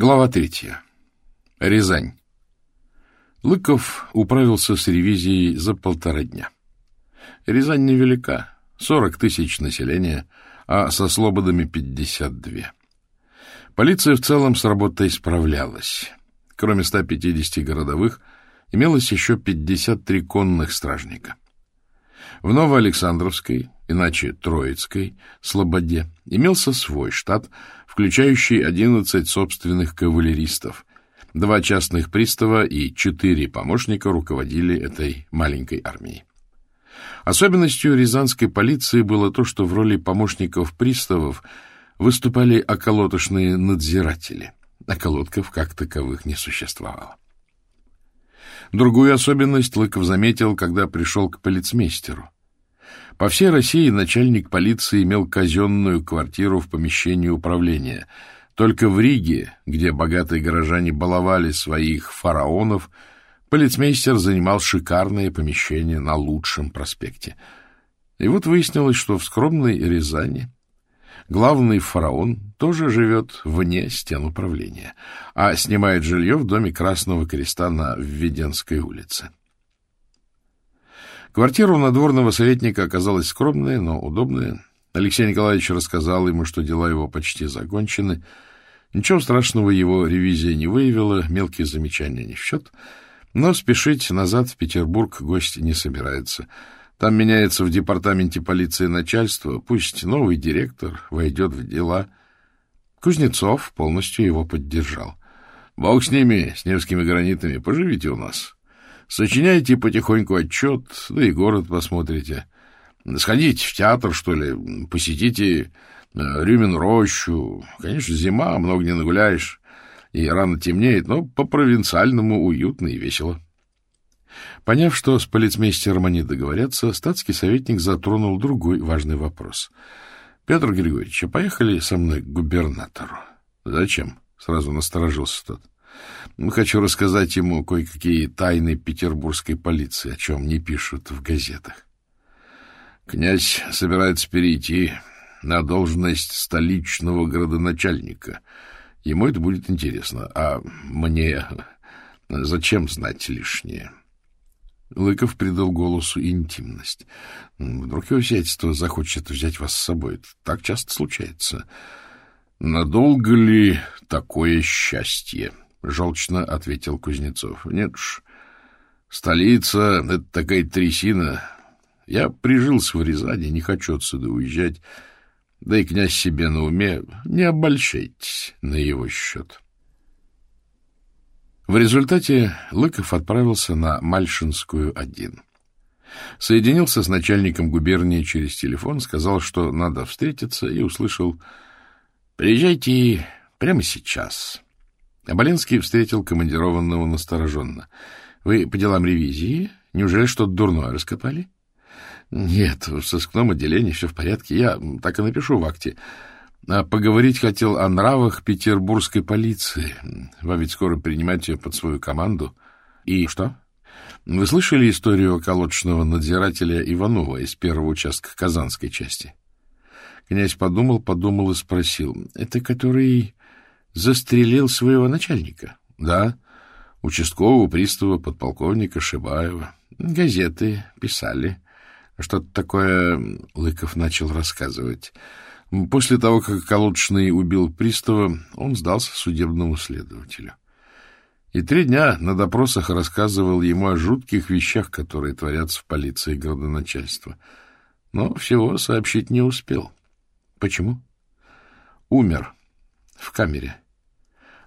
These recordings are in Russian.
Глава третья. Рязань. Лыков управился с ревизией за полтора дня. Рязань невелика, 40 тысяч населения, а со слободами 52. Полиция в целом с работой справлялась. Кроме 150 городовых, имелось еще 53 конных стражника. В Новоалександровской, иначе Троицкой, Слободе, имелся свой штат, включающий 11 собственных кавалеристов. Два частных пристава и четыре помощника руководили этой маленькой армией. Особенностью рязанской полиции было то, что в роли помощников приставов выступали околоточные надзиратели. Околотков как таковых не существовало. Другую особенность Лыков заметил, когда пришел к полицмейстеру. По всей России начальник полиции имел казенную квартиру в помещении управления. Только в Риге, где богатые горожане баловали своих фараонов, полицмейстер занимал шикарное помещение на лучшем проспекте. И вот выяснилось, что в скромной Рязани главный фараон тоже живет вне стен управления, а снимает жилье в доме Красного Креста на Введенской улице. Квартира у надворного советника оказалась скромная, но удобная. Алексей Николаевич рассказал ему, что дела его почти закончены. Ничего страшного его ревизия не выявила, мелкие замечания не в счет. Но спешить назад в Петербург гость не собирается. Там меняется в департаменте полиции начальство, пусть новый директор войдет в дела. Кузнецов полностью его поддержал. — Бог с ними, с невскими гранитами, поживите у нас. Сочиняйте потихоньку отчет, да и город посмотрите. Сходите в театр, что ли, посетите э, Рюмин рощу. Конечно, зима, много не нагуляешь, и рано темнеет, но по-провинциальному уютно и весело. — Поняв, что с полицмейстером они договорятся, статский советник затронул другой важный вопрос. — Петр Григорьевич, а поехали со мной к губернатору? — Зачем? — сразу насторожился тот. — Хочу рассказать ему кое-какие тайны петербургской полиции, о чем не пишут в газетах. Князь собирается перейти на должность столичного градоначальника. Ему это будет интересно, а мне зачем знать лишнее? — Лыков придал голосу интимность. Вдруг его сиятельство захочет взять вас с собой. Так часто случается. Надолго ли такое счастье? Желчно ответил Кузнецов. Нет уж. Столица — это такая трясина. Я прижился в Рязани, не хочу отсюда уезжать. Да и князь себе на уме. Не обольщайтесь на его счет. — в результате Лыков отправился на Мальшинскую один. Соединился с начальником губернии через телефон, сказал, что надо встретиться, и услышал «Приезжайте прямо сейчас». Аболенский встретил командированного настороженно. «Вы по делам ревизии? Неужели что-то дурное раскопали?» «Нет, в сыскном отделении все в порядке. Я так и напишу в акте. А поговорить хотел о нравах петербургской полиции. Вам ведь скоро принимать ее под свою команду. И что? Вы слышали историю околоточного надзирателя Иванова из первого участка Казанской части? Князь подумал, подумал и спросил. Это который застрелил своего начальника? Да, участкового пристава подполковника Шибаева. Газеты писали. Что-то такое Лыков начал рассказывать. После того, как Колодочный убил пристава, он сдался судебному следователю. И три дня на допросах рассказывал ему о жутких вещах, которые творятся в полиции градоначальства. Но всего сообщить не успел. Почему? Умер в камере.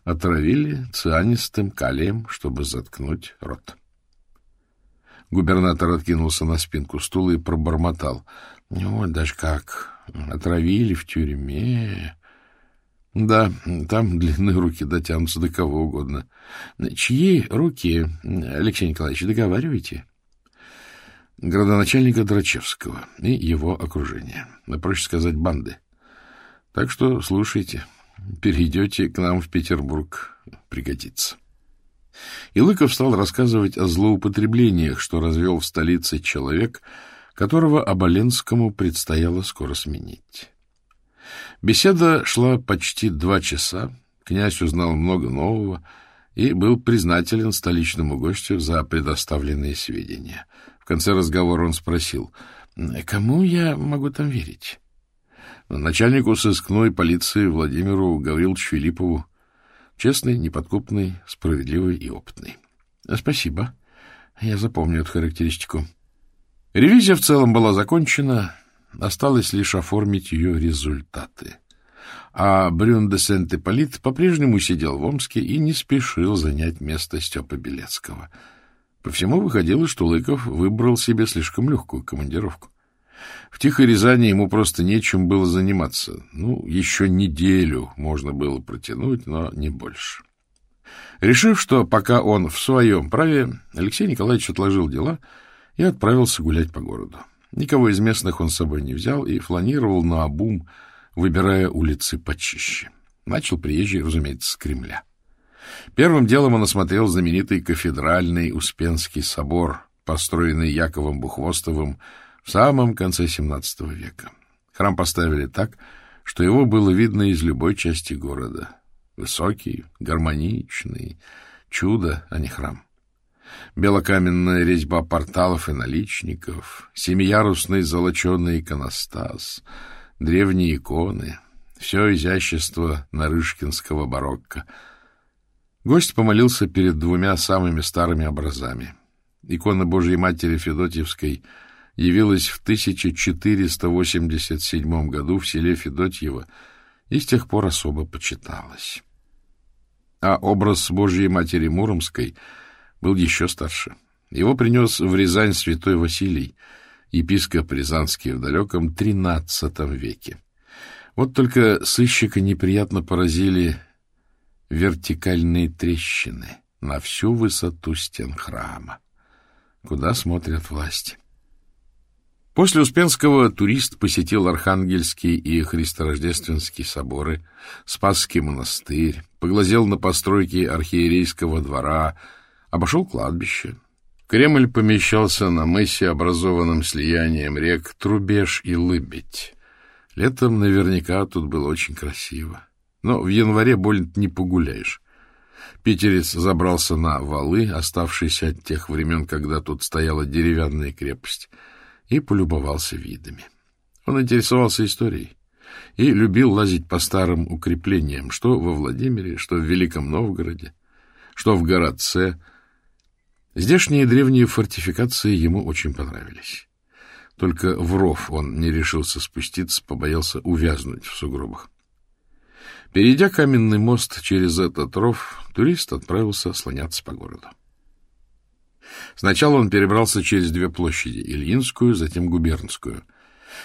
Отравили цианистым калием, чтобы заткнуть рот. Губернатор откинулся на спинку стула и пробормотал. — Ну, даже как, Отравили в тюрьме. Да, там длинные руки дотянутся до кого угодно. Чьи руки, Алексей Николаевич, договаривайте? Градоначальника Драчевского и его окружения. А проще сказать, банды. Так что слушайте, перейдете к нам в Петербург, пригодится. И Лыков стал рассказывать о злоупотреблениях, что развел в столице человек — которого Оболенскому предстояло скоро сменить. Беседа шла почти два часа, Князь узнал много нового и был признателен столичному гостю за предоставленные сведения. В конце разговора он спросил, «Кому я могу там верить?» Начальнику сыскной полиции Владимиру Гавриловичу Филиппову. Честный, неподкупный, справедливый и опытный. Спасибо. Я запомню эту характеристику. Ревизия в целом была закончена, осталось лишь оформить ее результаты. А Брюн де Сент-Ипполит по-прежнему сидел в Омске и не спешил занять место Степа Белецкого. По всему выходило, что Лыков выбрал себе слишком легкую командировку. В Тихой Рязани ему просто нечем было заниматься. Ну, еще неделю можно было протянуть, но не больше. Решив, что пока он в своем праве, Алексей Николаевич отложил дела и отправился гулять по городу. Никого из местных он с собой не взял и фланировал на обум, выбирая улицы почище. Начал приезжий, разумеется, с Кремля. Первым делом он осмотрел знаменитый кафедральный Успенский собор, построенный Яковом Бухвостовым в самом конце XVII века. Храм поставили так, что его было видно из любой части города. Высокий, гармоничный, чудо, а не храм. Белокаменная резьба порталов и наличников, семиярусный золоченый иконостас, древние иконы — все изящество нарышкинского барокко. Гость помолился перед двумя самыми старыми образами. Икона Божьей Матери Федотьевской — явилась в 1487 году в селе Федотьево и с тех пор особо почиталась. А образ Божьей Матери Муромской был еще старше. Его принес в Рязань святой Василий, епископ Рязанский в далеком XIII веке. Вот только сыщика неприятно поразили вертикальные трещины на всю высоту стен храма. Куда смотрят власти? После Успенского турист посетил Архангельский и Христорождественский соборы, Спасский монастырь, поглазел на постройки архиерейского двора, обошел кладбище. Кремль помещался на мысе, образованном слиянием рек Трубеж и Лыбедь. Летом наверняка тут было очень красиво. Но в январе больно не погуляешь. Питерец забрался на валы, оставшиеся от тех времен, когда тут стояла деревянная крепость — и полюбовался видами. Он интересовался историей и любил лазить по старым укреплениям, что во Владимире, что в Великом Новгороде, что в Городце. Здешние древние фортификации ему очень понравились. Только в ров он не решился спуститься, побоялся увязнуть в сугробах. Перейдя каменный мост через этот ров, турист отправился слоняться по городу. Сначала он перебрался через две площади — Ильинскую, затем Губернскую.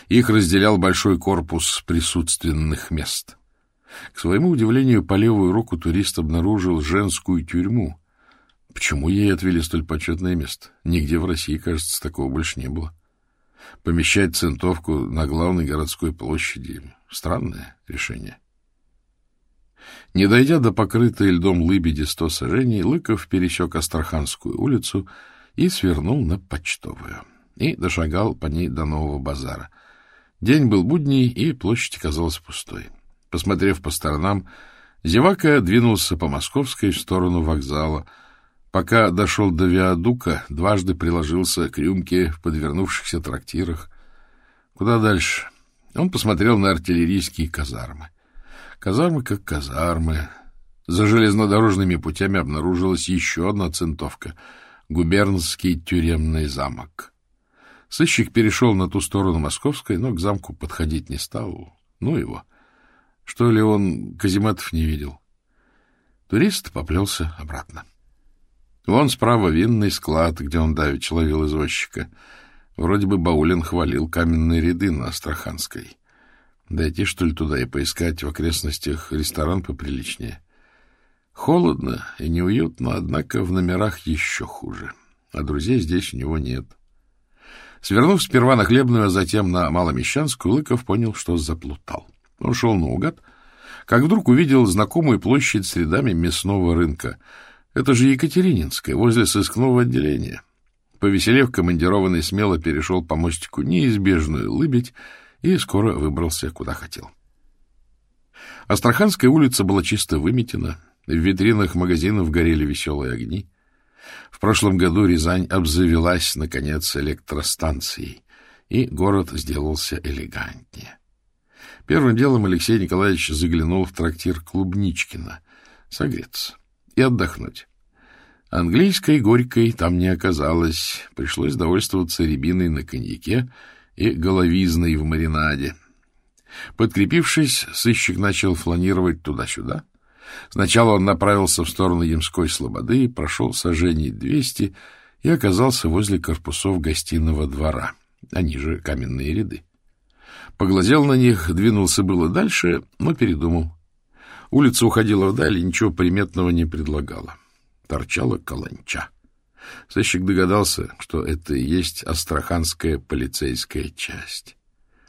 Их разделял большой корпус присутственных мест. К своему удивлению, по левую руку турист обнаружил женскую тюрьму. Почему ей отвели столь почетное место? Нигде в России, кажется, такого больше не было. Помещать центовку на главной городской площади — странное решение. Не дойдя до покрытой льдом лыбеди сто сажений, Лыков пересек Астраханскую улицу и свернул на Почтовую. И дошагал по ней до Нового базара. День был будний, и площадь казалась пустой. Посмотрев по сторонам, зевака двинулся по Московской в сторону вокзала. Пока дошел до Виадука, дважды приложился к рюмке в подвернувшихся трактирах. Куда дальше? Он посмотрел на артиллерийские казармы. Казармы как казармы. За железнодорожными путями обнаружилась еще одна центовка — губернский тюремный замок. Сыщик перешел на ту сторону Московской, но к замку подходить не стал. Ну его. Что ли он казематов не видел? Турист поплелся обратно. Вон справа винный склад, где он давеча ловил извозчика. Вроде бы Баулин хвалил каменные ряды на Астраханской. Дойти, что ли, туда и поискать в окрестностях ресторан поприличнее. Холодно и неуютно, однако в номерах еще хуже. А друзей здесь у него нет. Свернув сперва на Хлебную, а затем на Маломещанскую, Лыков понял, что заплутал. Он шел наугад, как вдруг увидел знакомую площадь с рядами мясного рынка. Это же Екатерининская, возле сыскного отделения. Повеселев, командированный смело перешел по мостику неизбежную лыбедь, и скоро выбрался, куда хотел. Астраханская улица была чисто выметена, в витринах магазинов горели веселые огни. В прошлом году Рязань обзавелась, наконец, электростанцией, и город сделался элегантнее. Первым делом Алексей Николаевич заглянул в трактир Клубничкина, согреться и отдохнуть. Английской горькой там не оказалось, пришлось довольствоваться рябиной на коньяке и головизной в маринаде. Подкрепившись, сыщик начал фланировать туда-сюда. Сначала он направился в сторону Ямской слободы, прошел сожжений двести и оказался возле корпусов гостиного двора, они же каменные ряды. Поглазел на них, двинулся было дальше, но передумал. Улица уходила вдаль и ничего приметного не предлагала. Торчала каланча. Сыщик догадался, что это и есть Астраханская полицейская часть.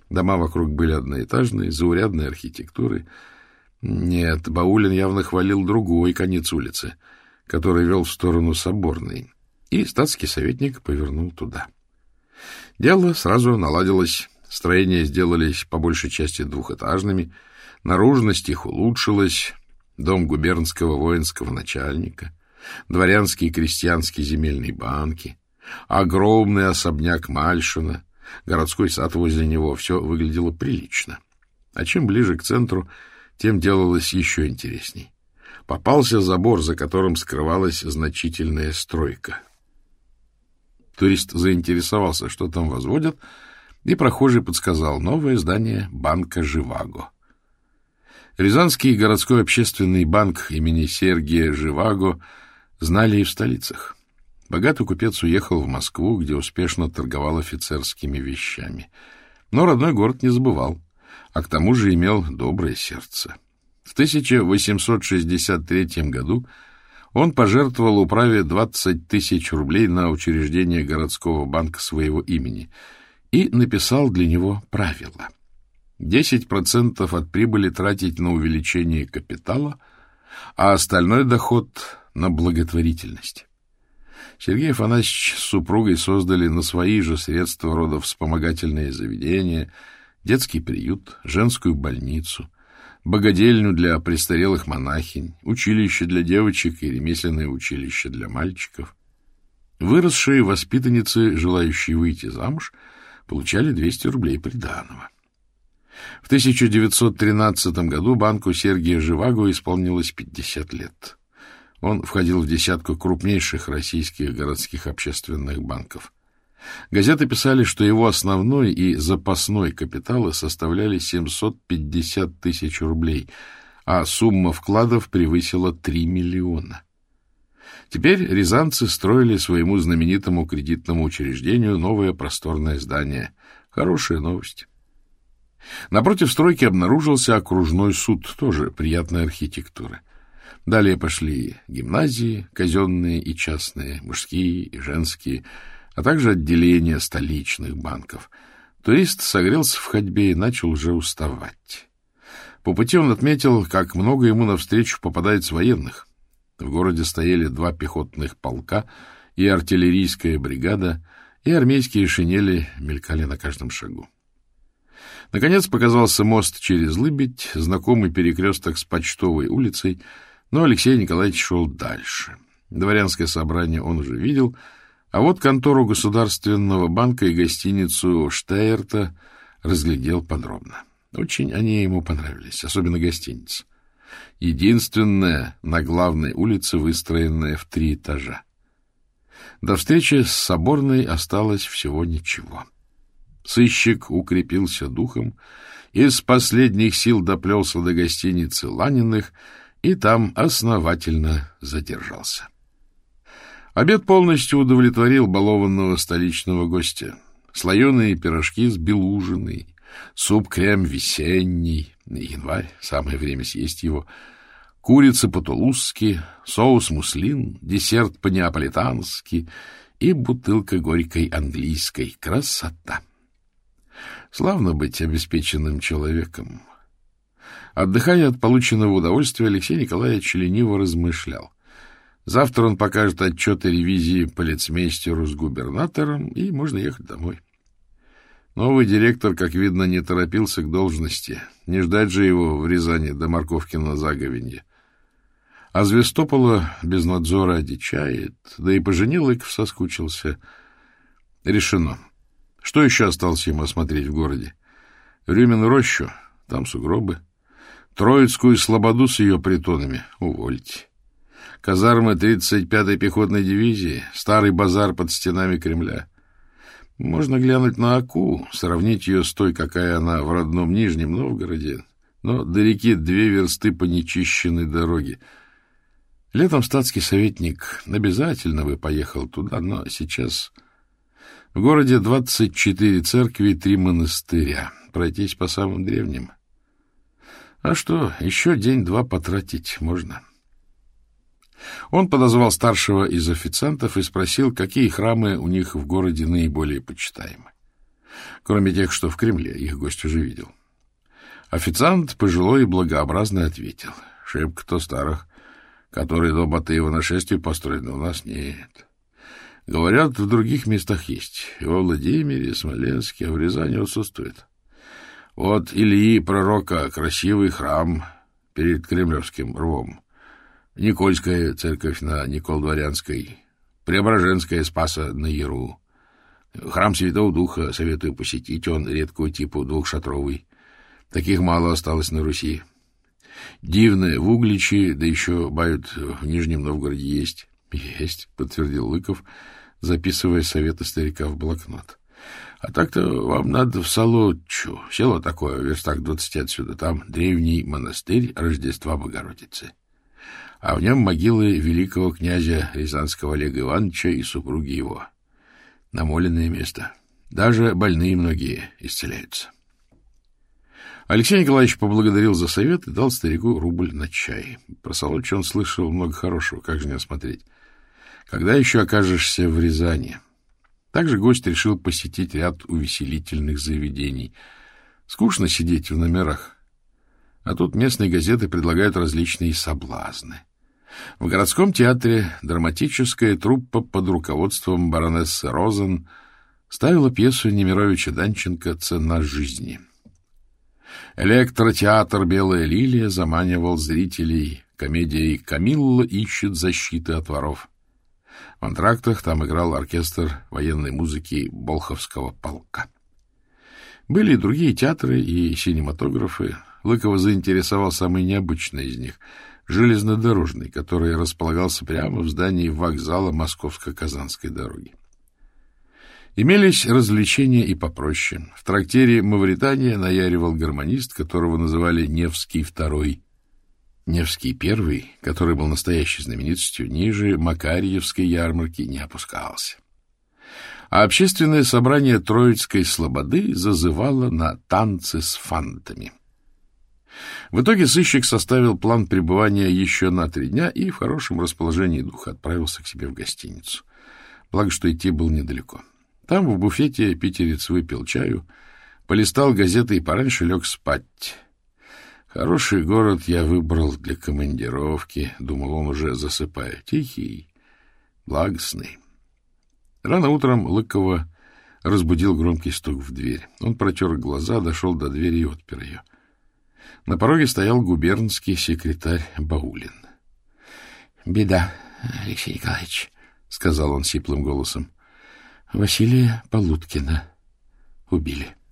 Дома вокруг были одноэтажные, заурядной архитектуры. Нет, Баулин явно хвалил другой конец улицы, который вел в сторону Соборной, и статский советник повернул туда. Дело сразу наладилось, строения сделались по большей части двухэтажными, наружность их улучшилась, дом губернского воинского начальника, дворянские и крестьянские земельные банки, огромный особняк Мальшина, городской сад возле него, все выглядело прилично. А чем ближе к центру, тем делалось еще интересней. Попался забор, за которым скрывалась значительная стройка. Турист заинтересовался, что там возводят, и прохожий подсказал новое здание банка «Живаго». Рязанский городской общественный банк имени Сергия Живаго знали и в столицах. Богатый купец уехал в Москву, где успешно торговал офицерскими вещами. Но родной город не забывал, а к тому же имел доброе сердце. В 1863 году он пожертвовал управе 20 тысяч рублей на учреждение городского банка своего имени и написал для него правила. 10% от прибыли тратить на увеличение капитала, а остальной доход — на благотворительность. Сергей Афанасьевич с супругой создали на свои же средства рода вспомогательные заведения, детский приют, женскую больницу, богадельню для престарелых монахинь, училище для девочек и ремесленное училище для мальчиков. Выросшие воспитанницы, желающие выйти замуж, получали 200 рублей приданого. В 1913 году банку Сергия Живаго исполнилось 50 лет. Он входил в десятку крупнейших российских городских общественных банков. Газеты писали, что его основной и запасной капиталы составляли 750 тысяч рублей, а сумма вкладов превысила 3 миллиона. Теперь рязанцы строили своему знаменитому кредитному учреждению новое просторное здание. Хорошая новость. Напротив стройки обнаружился окружной суд, тоже приятной архитектуры. Далее пошли гимназии, казенные и частные, мужские и женские, а также отделения столичных банков. Турист согрелся в ходьбе и начал уже уставать. По пути он отметил, как много ему навстречу попадается военных. В городе стояли два пехотных полка и артиллерийская бригада, и армейские шинели мелькали на каждом шагу. Наконец показался мост через Лыбедь, знакомый перекресток с Почтовой улицей — но Алексей Николаевич шел дальше. Дворянское собрание он уже видел, а вот контору Государственного банка и гостиницу Штейрта разглядел подробно. Очень они ему понравились, особенно гостиница. Единственная на главной улице, выстроенная в три этажа. До встречи с Соборной осталось всего ничего. Сыщик укрепился духом и с последних сил доплелся до гостиницы Ланиных, и там основательно задержался. Обед полностью удовлетворил балованного столичного гостя. Слоеные пирожки с белужиной, суп-крем весенний, январь, самое время съесть его, курица по-тулузски, соус муслин, десерт по-неаполитански и бутылка горькой английской. Красота! Славно быть обеспеченным человеком. Отдыхая от полученного удовольствия, Алексей Николаевич лениво размышлял. Завтра он покажет отчеты ревизии полицмейстеру с губернатором, и можно ехать домой. Новый директор, как видно, не торопился к должности. Не ждать же его в Рязани до Морковкина заговенья. А Звестопола без надзора одичает, да и поженил Иков соскучился. Решено. Что еще осталось ему осмотреть в городе? Рюмину рощу, там сугробы. Троицкую слободу с ее притонами, увольте. Казармы 35-й пехотной дивизии, старый базар под стенами Кремля. Можно глянуть на Аку, сравнить ее с той, какая она в родном Нижнем Новгороде, но до реки две версты по нечищенной дороге. Летом статский советник обязательно бы поехал туда, но сейчас в городе 24 церкви и три монастыря. Пройтись по самым древним. А что, еще день-два потратить можно. Он подозвал старшего из официантов и спросил, какие храмы у них в городе наиболее почитаемы. Кроме тех, что в Кремле, их гость уже видел. Официант пожилой и благообразно ответил. Шибко-то старых, которые до Батыева нашествия построены, у нас нет. Говорят, в других местах есть. Во Владимире, Смоленске, а в Рязани отсутствует. Вот Ильи пророка красивый храм перед Кремлевским рвом. Никольская церковь на Никол-Дворянской, Преображенская Спаса на Яру. Храм Святого Духа советую посетить, он редкого типа двухшатровый. Таких мало осталось на Руси. Дивное в Угличе, да еще, бают, в Нижнем Новгороде есть. — Есть, — подтвердил Лыков, записывая советы старика в блокнот. — А так-то вам надо в Солодчу. Село такое, в верстах двадцати отсюда. Там древний монастырь Рождества Богородицы а в нем могилы великого князя Рязанского Олега Ивановича и супруги его. Намоленное место. Даже больные многие исцеляются. Алексей Николаевич поблагодарил за совет и дал старику рубль на чай. Про Солодча он слышал много хорошего, как же не осмотреть. Когда еще окажешься в Рязани? Также гость решил посетить ряд увеселительных заведений. Скучно сидеть в номерах. А тут местные газеты предлагают различные соблазны. В городском театре драматическая труппа под руководством баронессы Розен ставила пьесу Немировича Данченко «Цена жизни». Электротеатр «Белая лилия» заманивал зрителей комедией «Камилла ищет защиты от воров». В антрактах там играл оркестр военной музыки Болховского полка. Были и другие театры и синематографы. Лыкова заинтересовал самый необычный из них — железнодорожный, который располагался прямо в здании вокзала Московско-Казанской дороги. Имелись развлечения и попроще. В трактире «Мавритания» наяривал гармонист, которого называли Невский второй. Невский первый, который был настоящей знаменитостью, ниже Макарьевской ярмарки не опускался. А общественное собрание Троицкой слободы зазывало на танцы с фантами. В итоге сыщик составил план пребывания еще на три дня и в хорошем расположении духа отправился к себе в гостиницу. Благо, что идти было недалеко. Там в буфете питерец выпил чаю, полистал газеты и пораньше лег спать. Хороший город я выбрал для командировки, думал он уже засыпая. Тихий, благостный. Рано утром Лыкова разбудил громкий стук в дверь. Он протер глаза, дошел до двери и отпер ее. — на пороге стоял губернский секретарь Баулин. — Беда, Алексей Николаевич, — сказал он сиплым голосом. — Василия Полуткина убили. —